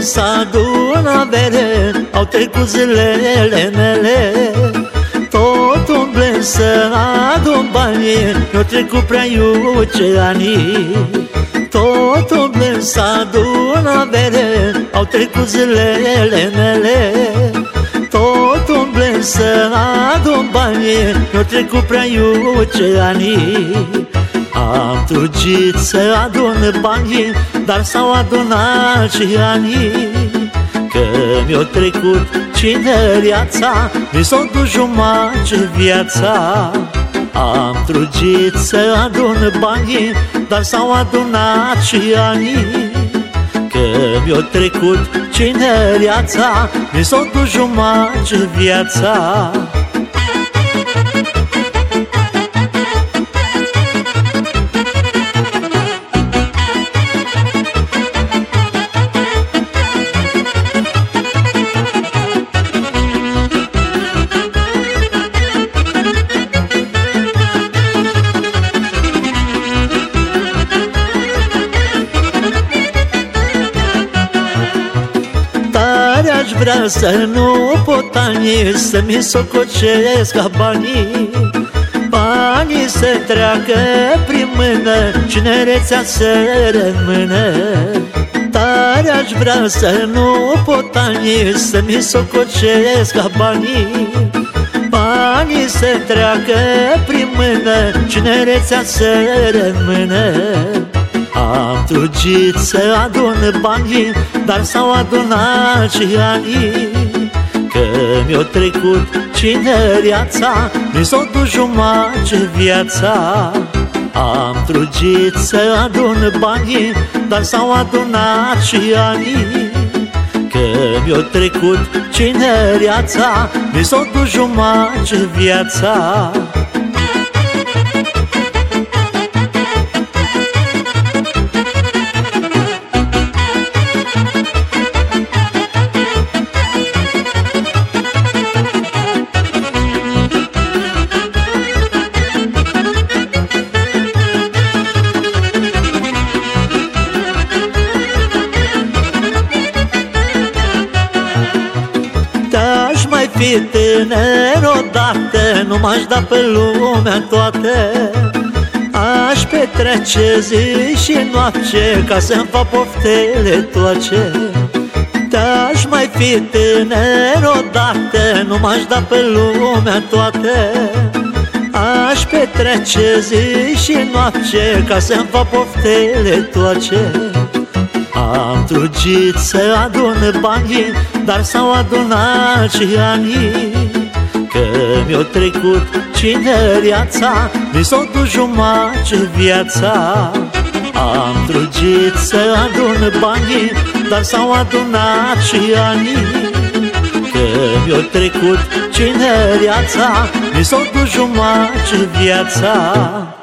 să adun avere Au trecut zilele mele. Tot umblând să adun bani Mi-au trecut prea iuce ani Tot umblând să adun avere Au trecut zilele mele. Tot umblând să adun bani Mi-au trecut prea iuce ani am trugit să adun banii, dar s-au adunat și anii. Că mi-o trecut cineriața, mi s-o dus jumătate viața. Am trugit să adun banii, dar s-au adunat și anii. Că mi-o trecut cineriața, mi s-o dus jumătate viața Tare aș vrea să nu pot ani Să mi sococesc ca banii. Banii se treacă prin mână Cinerețea să rămână. Tare aș vrea să nu pot ani Să mi sococesc ca banii. Banii se treacă prin mână Cinerețea să rămână. Am trugit să adun banii, dar s-au adunat și anii Că mi-o trecut cineriața, mi s-o dus jumătate viața. Am trugit să adun banii, dar s-au adunat și anii Că mi-o trecut cineriața, mi s-o dus jumătate viața fi tânăr odată Nu m-aș da pe lumea toată. Aș petrece zi și noapte Ca să-mi fac poftele toace. Aș mai fi tânăr odată Nu m-aș da pe lumea toată. Aș petrece zi și noapte Ca să-mi fac poftele toace am trugit să adun banii, dar s-au adunat și anii Că mi-o trecut cineriața, mi s-o dus jumătate viața. Am trugit să adun banii, dar s-au adunat și anii Că mi-o trecut cineriața, mi s-o dus jumătate viața